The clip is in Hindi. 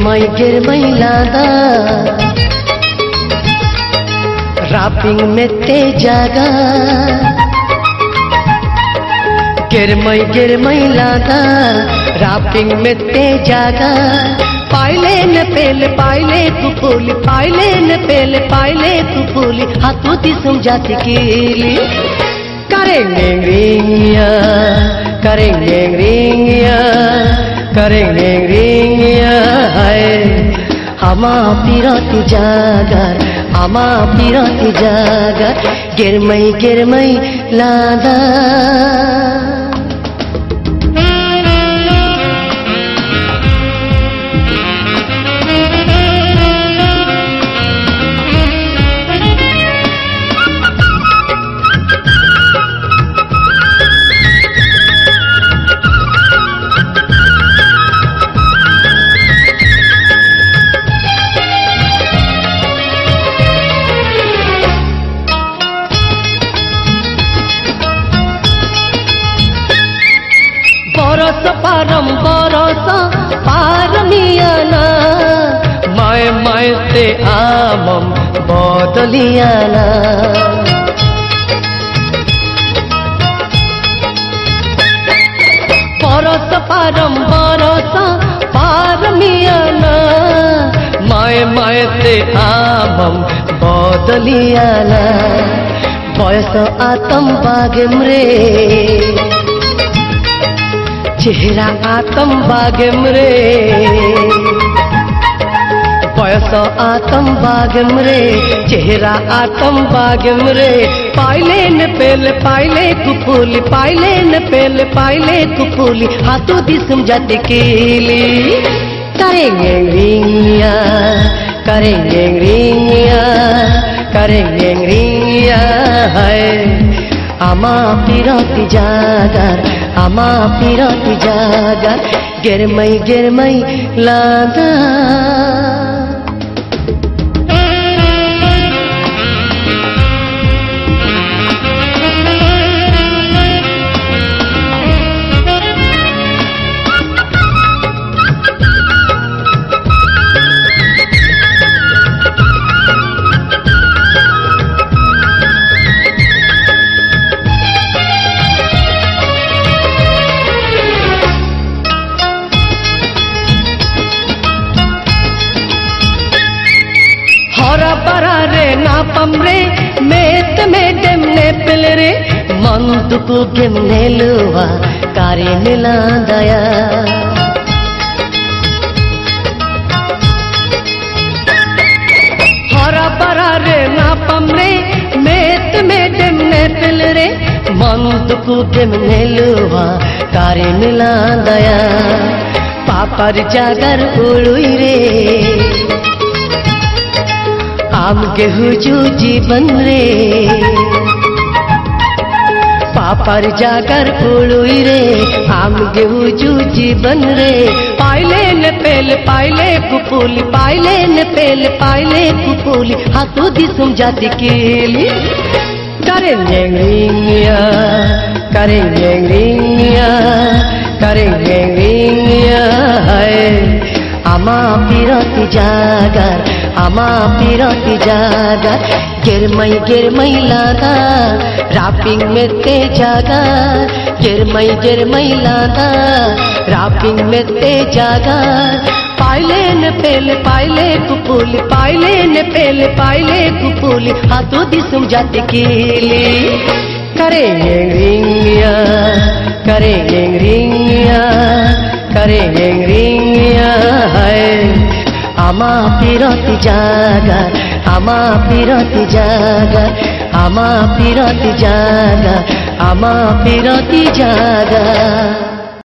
गिरमै गिरमै लादा रापिङ मेते जागा। गिरमै गिरमै लादा रापिङ मेते जागा। पाइले न पेल पाइले कुपुली पाइले न पेल पाइले कुपुली हाथों दिसम जाति कीली करेंगे रिंगिया करेंगे रिंगिया करेंगे रिंगिया। আমা পিরাতি জাগার আমা পিরাতি জাগার গেরমাই গেরমাই লাদা परस पारम परस पारमियाना माय माय से आमम बदलियाना। परस पारम परस पारमियाना माय माय से आमम बदलियाना। वयस आतम बागे मरे। চেহারা আতম বাগেম রে বয়স আতম বাগেম রে চেহারা আতম বাগেম রে পাইলে ন পেল পাইলে কুপুলি পাইলে ন পেল পাইলে কুপুলি হাতু দিসম জাতি কেলি करेंगे रिंगिया करेंगे रिंगिया करेंगे रिंगिया है আমা পিরতি জাগার আমা পিরতি জাগার গেরমাই গেরমাই লাদা ಬದುಕುಗೆ ನೆಲುವ ಕಾರ್ಯ ನಿಲಾದಯ ಹೊರ ಪರಾರೆ ನಾಪಮ್ರೆ ಮೇತ್ ಮೇಟೆ ಮೆಪಿಲ್ರೆ ಮಂದುಕುಗೆ ನೆಲುವ ಕಾರ್ಯ ನಿಲಾದಯ ಪಾಪರ್ ಜಾಗರ್ ಉಳುಯಿರೆ ಆಮ್ಗೆ ಹುಜು ಜೀವನ್ ರೇ पापर जाकर उड़ुई रे आम गेहूजू जीवन रे। पाइले न पेल पाइले कुपुली पाइले न पेल पाइले कुपुली हाथू दिसुम जाति केली। करेंगे रिंगिया करेंगे रिंगिया करेंगे रिंगिया मामा पिरोट जागा, गिरमई गिरमई लागा, रापिंग में ते जागा, गिरमई गिरमई लागा, रापिंग में ते जागा। पायलेन पेल पायले कुपुल, पायलेन पेल पायले कुपुल, हाथों दिसम जाते कीली। करेंगे रिंगिया करेंगे रिंगिया, करेंगे আমা পিরতি জাগা আমা পিরতি জাগা আমা পিরতি জাগা আমা পিরতি জাগা।